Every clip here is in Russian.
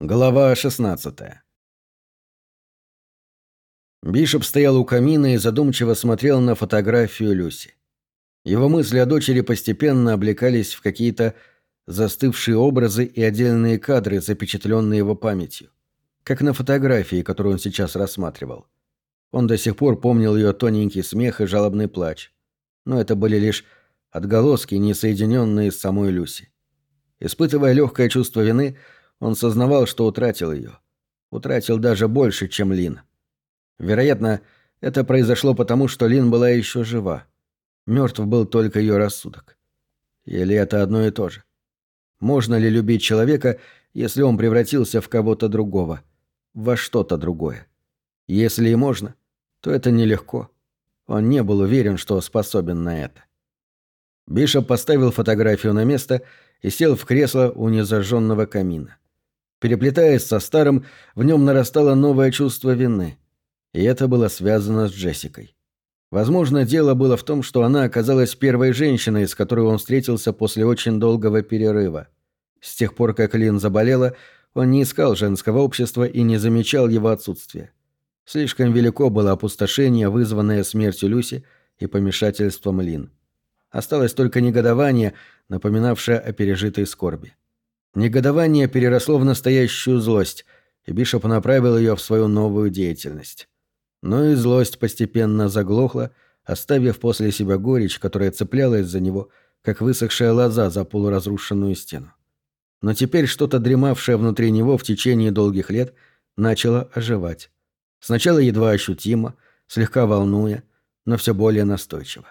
Глава 16 Бишоп стоял у камина и задумчиво смотрел на фотографию Люси. Его мысли о дочери постепенно облекались в какие-то застывшие образы и отдельные кадры, запечатленные его памятью. Как на фотографии, которую он сейчас рассматривал. Он до сих пор помнил ее тоненький смех и жалобный плач. Но это были лишь отголоски, не соединенные с самой Люси. Испытывая легкое чувство вины, он сознавал, что утратил ее. Утратил даже больше, чем Лин. Вероятно, это произошло потому, что Лин была еще жива. Мертв был только ее рассудок. Или это одно и то же? Можно ли любить человека, если он превратился в кого-то другого? Во что-то другое? Если и можно, то это нелегко. Он не был уверен, что способен на это. Бишоп поставил фотографию на место и сел в кресло у незажженного камина. Переплетаясь со старым, в нем нарастало новое чувство вины. И это было связано с Джессикой. Возможно, дело было в том, что она оказалась первой женщиной, с которой он встретился после очень долгого перерыва. С тех пор, как Лин заболела, он не искал женского общества и не замечал его отсутствия. Слишком велико было опустошение, вызванное смертью Люси и помешательством Лин. Осталось только негодование, напоминавшее о пережитой скорби. Негодование переросло в настоящую злость, и Бишоп направил ее в свою новую деятельность. Но и злость постепенно заглохла, оставив после себя горечь, которая цеплялась за него, как высохшая лоза за полуразрушенную стену. Но теперь что-то дремавшее внутри него в течение долгих лет начало оживать. Сначала едва ощутимо, слегка волнуя, но все более настойчиво.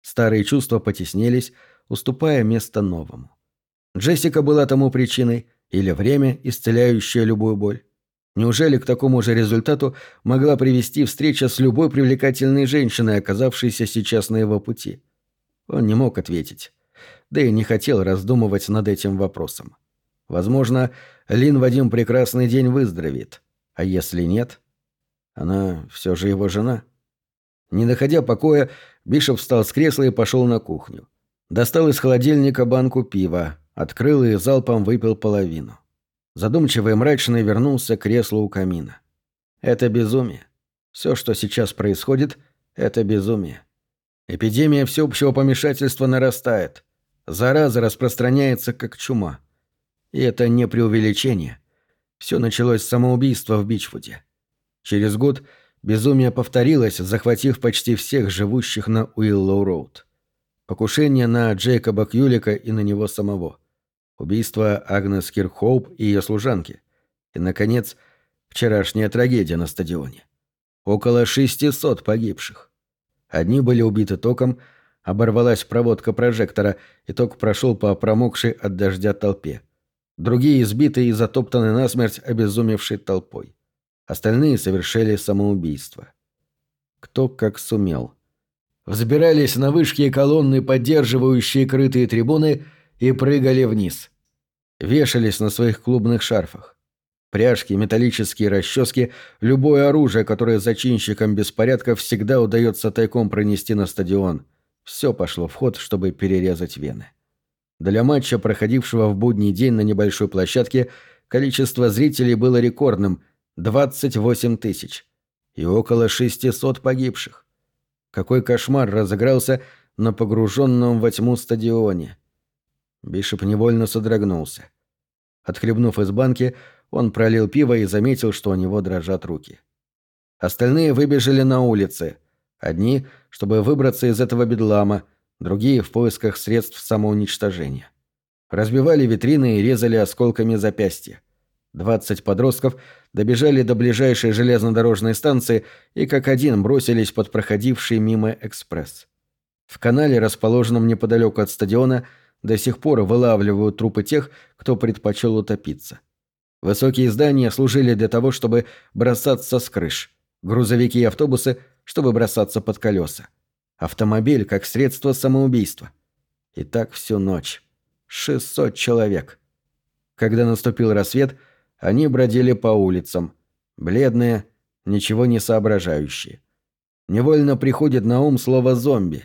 Старые чувства потеснились, уступая место новому. Джессика была тому причиной, или время, исцеляющее любую боль. Неужели к такому же результату могла привести встреча с любой привлекательной женщиной, оказавшейся сейчас на его пути? Он не мог ответить. Да и не хотел раздумывать над этим вопросом. Возможно, Лин в один прекрасный день выздоровеет. А если нет? Она все же его жена. Не находя покоя, Бишоп встал с кресла и пошел на кухню. Достал из холодильника банку пива, Открыл и залпом выпил половину. Задумчивый и мрачный вернулся к креслу у камина. Это безумие. Все, что сейчас происходит, это безумие. Эпидемия всеобщего помешательства нарастает. Зараза распространяется, как чума. И это не преувеличение. Все началось с самоубийства в Бичвуде. Через год безумие повторилось, захватив почти всех живущих на Уиллоу-Роуд. Покушение на Джейкоба Кьюлика и на него самого – убийство Агнес Кирхоуп и ее служанки. И, наконец, вчерашняя трагедия на стадионе. Около 600 погибших. Одни были убиты током, оборвалась проводка прожектора, и ток прошел по промокшей от дождя толпе. Другие избиты и затоптаны насмерть обезумевшей толпой. Остальные совершили самоубийство. Кто как сумел. Взбирались на вышки колонны, поддерживающие крытые трибуны, и прыгали вниз. Вешались на своих клубных шарфах. Пряжки, металлические расчески, любое оружие, которое зачинщикам беспорядка всегда удается тайком пронести на стадион. Все пошло в ход, чтобы перерезать вены. Для матча, проходившего в будний день на небольшой площадке, количество зрителей было рекордным – 28 тысяч. И около 600 погибших. Какой кошмар разыгрался на погруженном во тьму стадионе. Бишоп невольно содрогнулся. Отхлебнув из банки, он пролил пиво и заметил, что у него дрожат руки. Остальные выбежали на улицы. Одни, чтобы выбраться из этого бедлама, другие в поисках средств самоуничтожения. Разбивали витрины и резали осколками запястья. Двадцать подростков добежали до ближайшей железнодорожной станции и как один бросились под проходивший мимо экспресс. В канале, расположенном неподалеку от стадиона, до сих пор вылавливают трупы тех, кто предпочел утопиться. Высокие здания служили для того, чтобы бросаться с крыш. Грузовики и автобусы, чтобы бросаться под колеса. Автомобиль как средство самоубийства. И так всю ночь. 600 человек. Когда наступил рассвет, они бродили по улицам. Бледные, ничего не соображающие. Невольно приходит на ум слово «зомби».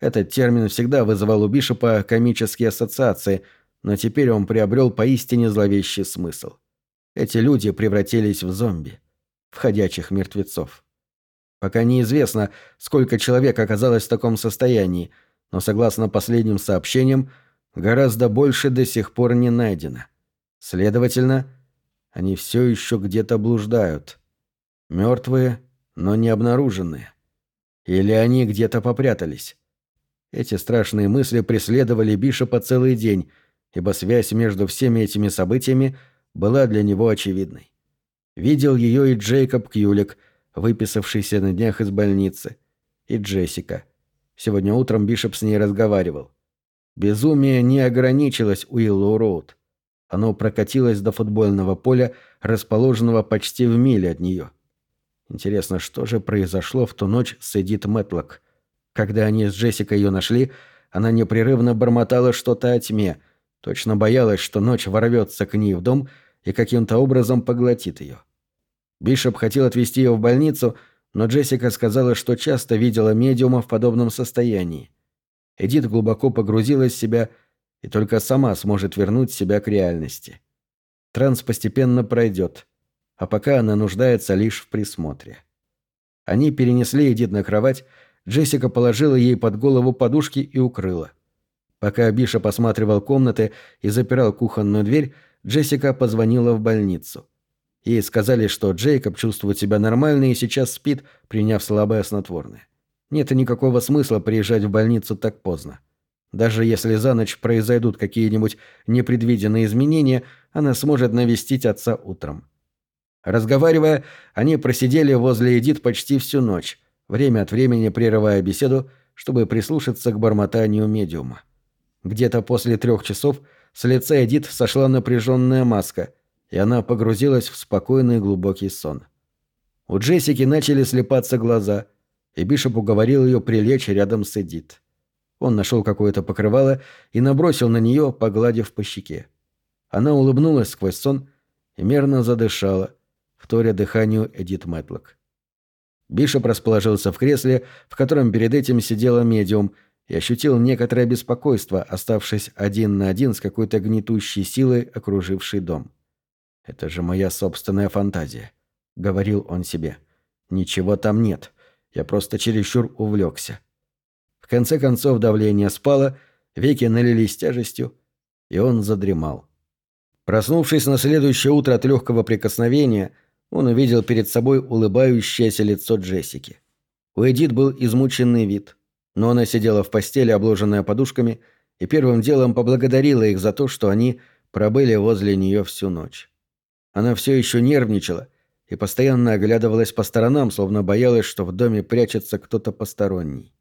Этот термин всегда вызывал у Бишопа комические ассоциации, но теперь он приобрел поистине зловещий смысл. Эти люди превратились в зомби, в ходячих мертвецов. Пока неизвестно, сколько человек оказалось в таком состоянии, но согласно последним сообщениям, гораздо больше до сих пор не найдено. Следовательно, они все еще где-то блуждают. Мертвые, но не обнаруженные. Или они где-то попрятались. Эти страшные мысли преследовали Бишопа целый день, ибо связь между всеми этими событиями была для него очевидной. Видел ее и Джейкоб Кьюлик, выписавшийся на днях из больницы, и Джессика. Сегодня утром Бишоп с ней разговаривал. Безумие не ограничилось Уиллоу Роуд. Оно прокатилось до футбольного поля, расположенного почти в миле от нее. Интересно, что же произошло в ту ночь с Эдит Мэтлок? Когда они с Джессикой ее нашли, она непрерывно бормотала что-то о тьме, точно боялась, что ночь ворвется к ней в дом и каким-то образом поглотит ее. Бишоп хотел отвезти ее в больницу, но Джессика сказала, что часто видела медиума в подобном состоянии. Эдит глубоко погрузилась в себя и только сама сможет вернуть себя к реальности. Транс постепенно пройдет, а пока она нуждается лишь в присмотре. Они перенесли Эдит на кровать, Джессика положила ей под голову подушки и укрыла. Пока Биша посматривал комнаты и запирал кухонную дверь, Джессика позвонила в больницу. Ей сказали, что Джейкоб чувствует себя нормально и сейчас спит, приняв слабое снотворное. Нет никакого смысла приезжать в больницу так поздно. Даже если за ночь произойдут какие-нибудь непредвиденные изменения, она сможет навестить отца утром. Разговаривая, они просидели возле Эдит почти всю ночь, время от времени прерывая беседу, чтобы прислушаться к бормотанию медиума. Где-то после трех часов с лица Эдит сошла напряженная маска, и она погрузилась в спокойный глубокий сон. У Джессики начали слепаться глаза, и Бишоп уговорил ее прилечь рядом с Эдит. Он нашел какое-то покрывало и набросил на нее, погладив по щеке. Она улыбнулась сквозь сон и мерно задышала, вторя дыханию Эдит Мэтлок. Бишоп расположился в кресле, в котором перед этим сидела медиум, и ощутил некоторое беспокойство, оставшись один на один с какой-то гнетущей силой, окружившей дом. «Это же моя собственная фантазия», — говорил он себе. «Ничего там нет. Я просто чересчур увлекся». В конце концов давление спало, веки налились тяжестью, и он задремал. Проснувшись на следующее утро от легкого прикосновения, он увидел перед собой улыбающееся лицо Джессики. У Эдит был измученный вид, но она сидела в постели, обложенная подушками, и первым делом поблагодарила их за то, что они пробыли возле нее всю ночь. Она все еще нервничала и постоянно оглядывалась по сторонам, словно боялась, что в доме прячется кто-то посторонний.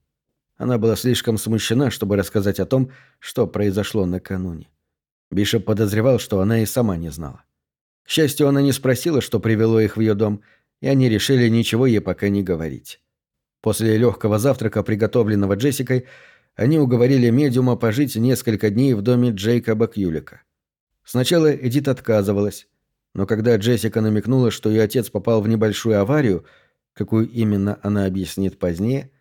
Она была слишком смущена, чтобы рассказать о том, что произошло накануне. Бишоп подозревал, что она и сама не знала. К счастью, она не спросила, что привело их в ее дом, и они решили ничего ей пока не говорить. После легкого завтрака, приготовленного Джессикой, они уговорили медиума пожить несколько дней в доме Джейкоба Кьюлика. Сначала Эдит отказывалась, но когда Джессика намекнула, что ее отец попал в небольшую аварию, какую именно она объяснит позднее,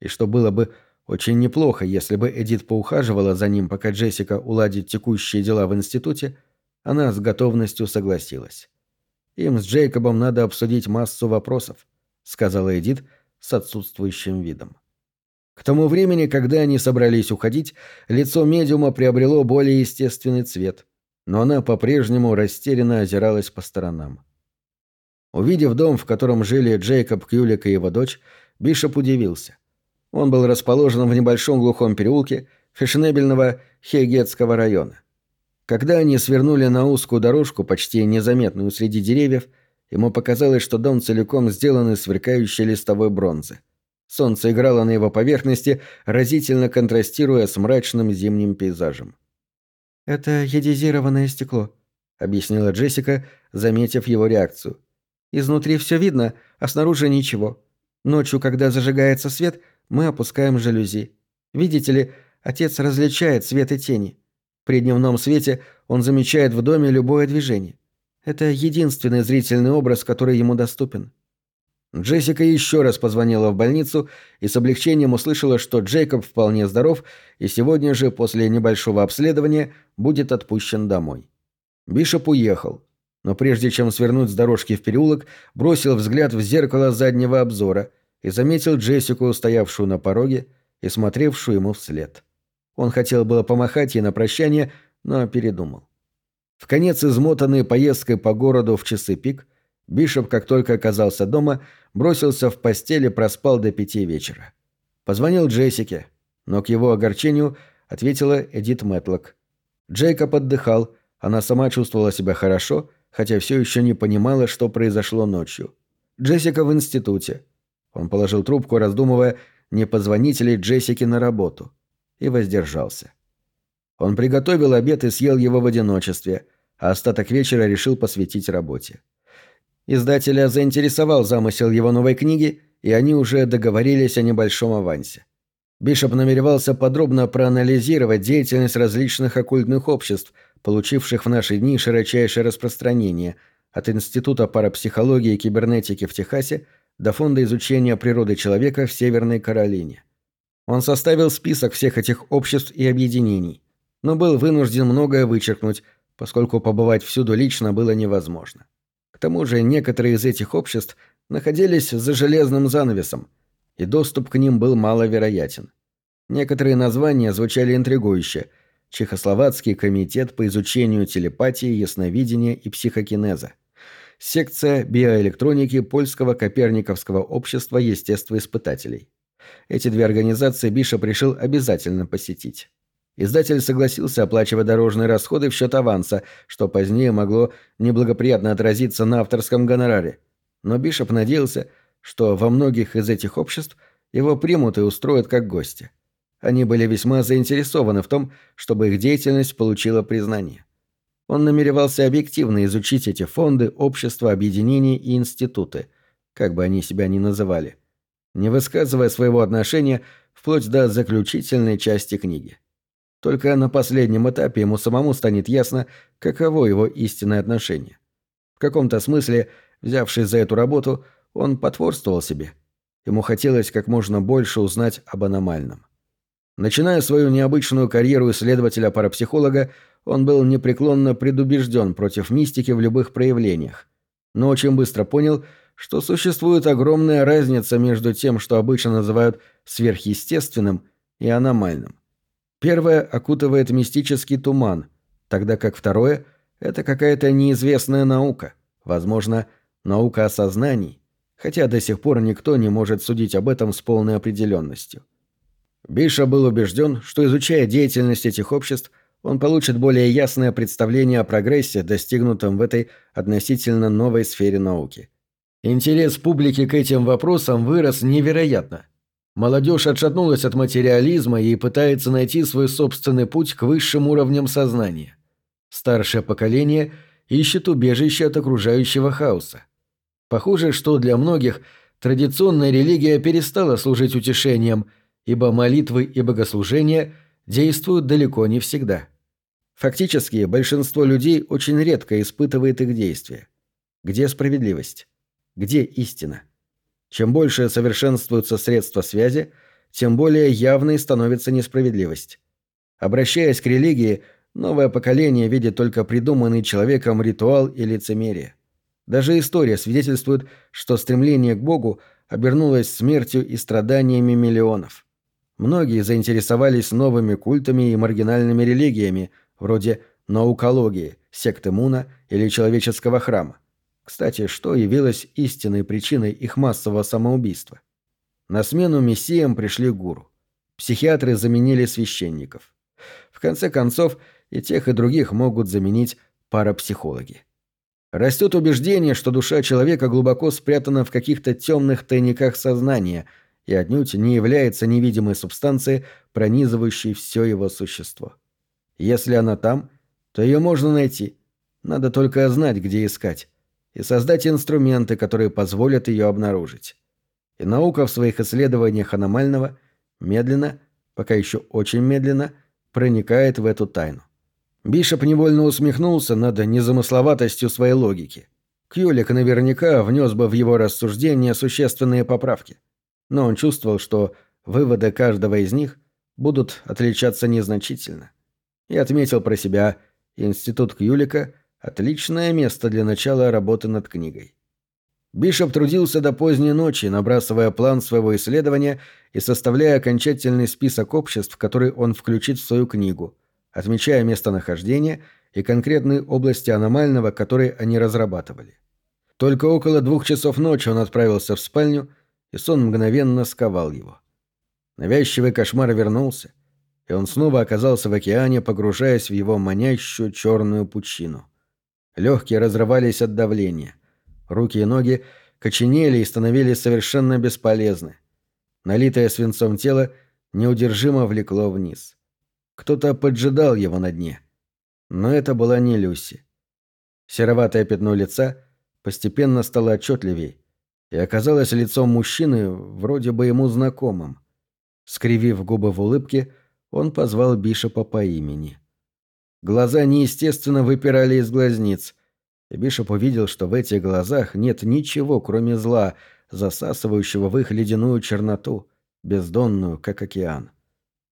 и что было бы очень неплохо, если бы Эдит поухаживала за ним, пока Джессика уладит текущие дела в институте, она с готовностью согласилась. «Им с Джейкобом надо обсудить массу вопросов», — сказала Эдит с отсутствующим видом. К тому времени, когда они собрались уходить, лицо медиума приобрело более естественный цвет, но она по-прежнему растерянно озиралась по сторонам. Увидев дом, в котором жили Джейкоб Кьюлик и его дочь, Бишоп удивился. Он был расположен в небольшом глухом переулке фешенебельного Хейгетского района. Когда они свернули на узкую дорожку, почти незаметную среди деревьев, ему показалось, что дом целиком сделан из сверкающей листовой бронзы. Солнце играло на его поверхности, разительно контрастируя с мрачным зимним пейзажем. «Это едизированное стекло», — объяснила Джессика, заметив его реакцию. «Изнутри все видно, а снаружи ничего. Ночью, когда зажигается свет, мы опускаем жалюзи. Видите ли, отец различает свет и тени. При дневном свете он замечает в доме любое движение. Это единственный зрительный образ, который ему доступен. Джессика еще раз позвонила в больницу и с облегчением услышала, что Джейкоб вполне здоров и сегодня же, после небольшого обследования, будет отпущен домой. Бишоп уехал. но прежде чем свернуть с дорожки в переулок, бросил взгляд в зеркало заднего обзора и заметил Джессику, стоявшую на пороге и смотревшую ему вслед. Он хотел было помахать ей на прощание, но передумал. В конец измотанный поездкой по городу в часы пик, Бишоп, как только оказался дома, бросился в постель и проспал до пяти вечера. Позвонил Джессике, но к его огорчению ответила Эдит Мэтлок. Джейкоб отдыхал, она сама чувствовала себя хорошо, хотя все еще не понимала, что произошло ночью. Джессика в институте. Он положил трубку, раздумывая, не позвонить ли Джессике на работу, и воздержался. Он приготовил обед и съел его в одиночестве, а остаток вечера решил посвятить работе. Издателя заинтересовал замысел его новой книги, и они уже договорились о небольшом авансе. Бишоп намеревался подробно проанализировать деятельность различных оккультных обществ, получивших в наши дни широчайшее распространение, от Института парапсихологии и кибернетики в Техасе до Фонда изучения природы человека в Северной Каролине. Он составил список всех этих обществ и объединений, но был вынужден многое вычеркнуть, поскольку побывать всюду лично было невозможно. К тому же некоторые из этих обществ находились за железным занавесом, и доступ к ним был маловероятен. Некоторые названия звучали интригующе – Чехословацкий комитет по изучению телепатии, ясновидения и психокинеза. Секция биоэлектроники Польского Коперниковского общества естествоиспытателей. Эти две организации Бишоп решил обязательно посетить. Издатель согласился оплачивать дорожные расходы в счет аванса, что позднее могло неблагоприятно отразиться на авторском гонораре. Но Бишоп надеялся, что во многих из этих обществ его примут и устроят как гостя. Они были весьма заинтересованы в том, чтобы их деятельность получила признание. Он намеревался объективно изучить эти фонды, общества, объединения и институты, как бы они себя ни называли, не высказывая своего отношения вплоть до заключительной части книги. Только на последнем этапе ему самому станет ясно, каково его истинное отношение. В каком-то смысле, взявшись за эту работу, он потворствовал себе. Ему хотелось как можно больше узнать об аномальном. Начиная свою необычную карьеру исследователя-парапсихолога, он был непреклонно предубежден против мистики в любых проявлениях. Но очень быстро понял, что существует огромная разница между тем, что обычно называют сверхъестественным и аномальным. Первое окутывает мистический туман, тогда как второе – это какая-то неизвестная наука, возможно, наука о сознании, хотя до сих пор никто не может судить об этом с полной определенностью. Биша был убежден, что изучая деятельность этих обществ, он получит более ясное представление о прогрессе, достигнутом в этой относительно новой сфере науки. Интерес публики к этим вопросам вырос невероятно – Молодежь отшатнулась от материализма и пытается найти свой собственный путь к высшим уровням сознания. Старшее поколение ищет убежище от окружающего хаоса. Похоже, что для многих традиционная религия перестала служить утешением, ибо молитвы и богослужения действуют далеко не всегда. Фактически, большинство людей очень редко испытывает их действия. Где справедливость? Где истина? Чем больше совершенствуются средства связи, тем более явной становится несправедливость. Обращаясь к религии, новое поколение видит только придуманный человеком ритуал и лицемерие. Даже история свидетельствует, что стремление к Богу обернулось смертью и страданиями миллионов. Многие заинтересовались новыми культами и маргинальными религиями, вроде наукологии, секты Муна или человеческого храма. Кстати, что явилось истинной причиной их массового самоубийства? На смену мессиям пришли гуру. Психиатры заменили священников. В конце концов, и тех, и других могут заменить парапсихологи. Растет убеждение, что душа человека глубоко спрятана в каких-то темных тайниках сознания и отнюдь не является невидимой субстанцией, пронизывающей все его существо. Если она там, то ее можно найти. Надо только знать, где искать и создать инструменты, которые позволят ее обнаружить. И наука в своих исследованиях аномального медленно, пока еще очень медленно, проникает в эту тайну. Бишоп невольно усмехнулся над незамысловатостью своей логики. Кьюлик наверняка внес бы в его рассуждения существенные поправки. Но он чувствовал, что выводы каждого из них будут отличаться незначительно. И отметил про себя, институт Кьюлика Отличное место для начала работы над книгой. Бишоп трудился до поздней ночи, набрасывая план своего исследования и составляя окончательный список обществ, которые он включит в свою книгу, отмечая местонахождение и конкретные области аномального, которые они разрабатывали. Только около двух часов ночи он отправился в спальню, и сон мгновенно сковал его. Навязчивый кошмар вернулся, и он снова оказался в океане, погружаясь в его манящую черную пучину. Легкие разрывались от давления. Руки и ноги коченели и становились совершенно бесполезны. Налитое свинцом тело неудержимо влекло вниз. Кто-то поджидал его на дне. Но это была не Люси. Сероватое пятно лица постепенно стало отчетливей, и оказалось лицом мужчины, вроде бы ему знакомым. Скривив губы в улыбке, он позвал Бишопа по имени. Глаза неестественно выпирали из глазниц, и Бишоп увидел, что в этих глазах нет ничего, кроме зла, засасывающего в их ледяную черноту, бездонную, как океан.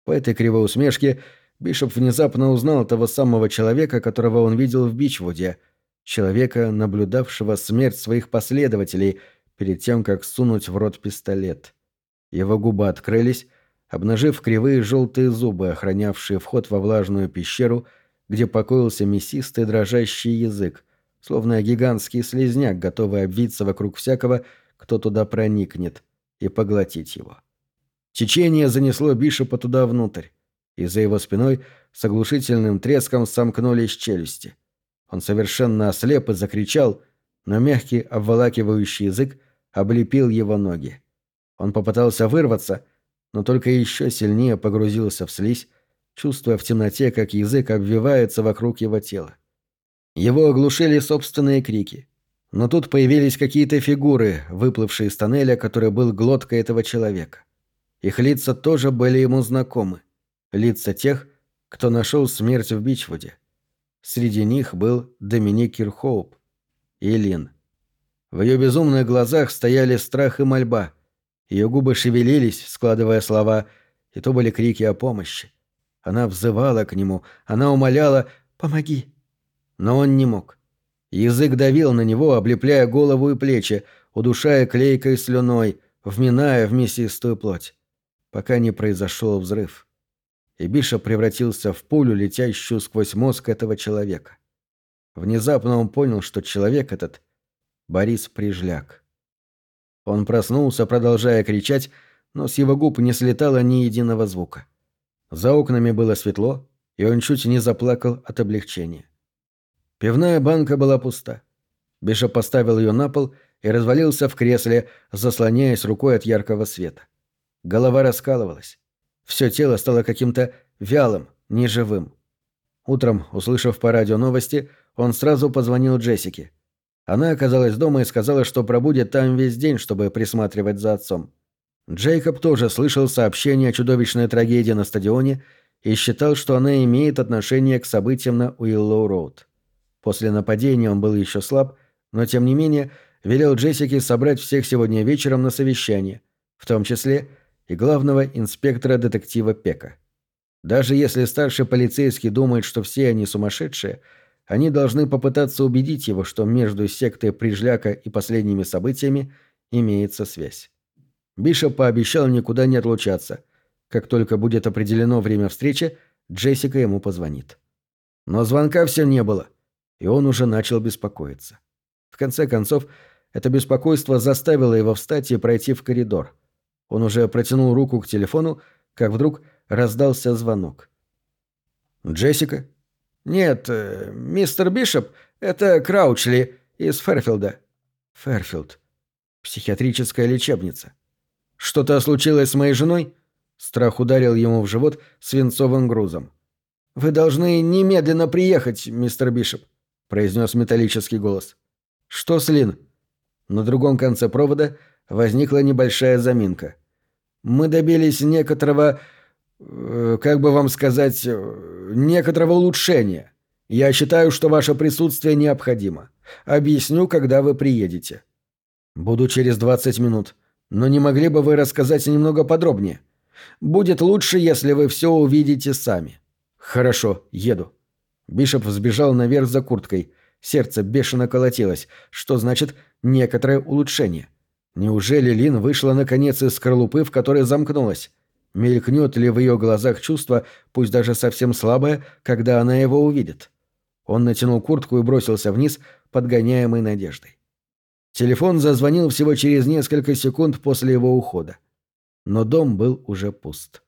По этой кривой усмешке Бишоп внезапно узнал того самого человека, которого он видел в Бичвуде, человека, наблюдавшего смерть своих последователей перед тем, как сунуть в рот пистолет. Его губы открылись, обнажив кривые желтые зубы, охранявшие вход во влажную пещеру, где покоился мясистый дрожащий язык, словно гигантский слезняк, готовый обвиться вокруг всякого, кто туда проникнет, и поглотить его. Течение занесло Бишопа туда внутрь, и за его спиной с оглушительным треском сомкнулись челюсти. Он совершенно ослеп и закричал, но мягкий обволакивающий язык облепил его ноги. Он попытался вырваться, но только еще сильнее погрузился в слизь, чувствуя в темноте, как язык обвивается вокруг его тела. Его оглушили собственные крики. Но тут появились какие-то фигуры, выплывшие из тоннеля, который был глоткой этого человека. Их лица тоже были ему знакомы. Лица тех, кто нашел смерть в Бичвуде. Среди них был Доминик Кирхоуп и Лин. В ее безумных глазах стояли страх и мольба. Ее губы шевелились, складывая слова, и то были крики о помощи. Она взывала к нему, она умоляла «Помоги! но он не мог. Язык давил на него, облепляя голову и плечи, удушая клейкой слюной, вминая в мясистую плоть, пока не произошел взрыв. И Биша превратился в пулю, летящую сквозь мозг этого человека. Внезапно он понял, что человек этот — Борис Прижляк. Он проснулся, продолжая кричать, но с его губ не слетало ни единого звука. За окнами было светло, и он чуть не заплакал от облегчения. Пивная банка была пуста. Бишоп поставил ее на пол и развалился в кресле, заслоняясь рукой от яркого света. Голова раскалывалась. Все тело стало каким-то вялым, неживым. Утром, услышав по радио новости, он сразу позвонил Джессике. Она оказалась дома и сказала, что пробудет там весь день, чтобы присматривать за отцом. Джейкоб тоже слышал сообщение о чудовищной трагедии на стадионе и считал, что она имеет отношение к событиям на Уиллоу-Роуд. После нападения он был еще слаб, но тем не менее велел Джессике собрать всех сегодня вечером на совещание, в том числе и главного инспектора детектива Пека. Даже если старший полицейский думает, что все они сумасшедшие, они должны попытаться убедить его, что между сектой Прижляка и последними событиями имеется связь. Бишоп пообещал никуда не отлучаться. Как только будет определено время встречи, Джессика ему позвонит. Но звонка все не было — и он уже начал беспокоиться. В конце концов, это беспокойство заставило его встать и пройти в коридор. Он уже протянул руку к телефону, как вдруг раздался звонок. «Джессика?» «Нет, э, мистер Бишоп, это Краучли из Ферфилда». «Ферфилд. Психиатрическая лечебница. Что-то случилось с моей женой?» Страх ударил ему в живот свинцовым грузом. «Вы должны немедленно приехать, мистер Бишоп произнес металлический голос. «Что с Лин?» На другом конце провода возникла небольшая заминка. «Мы добились некоторого... Э, как бы вам сказать... Э, некоторого улучшения. Я считаю, что ваше присутствие необходимо. Объясню, когда вы приедете». «Буду через 20 минут. Но не могли бы вы рассказать немного подробнее? Будет лучше, если вы все увидите сами». «Хорошо, еду». Бишоп взбежал наверх за курткой. Сердце бешено колотилось, что значит «некоторое улучшение». Неужели Лин вышла наконец из скорлупы, в которой замкнулась? Мелькнет ли в ее глазах чувство, пусть даже совсем слабое, когда она его увидит? Он натянул куртку и бросился вниз, подгоняемый надеждой. Телефон зазвонил всего через несколько секунд после его ухода. Но дом был уже пуст.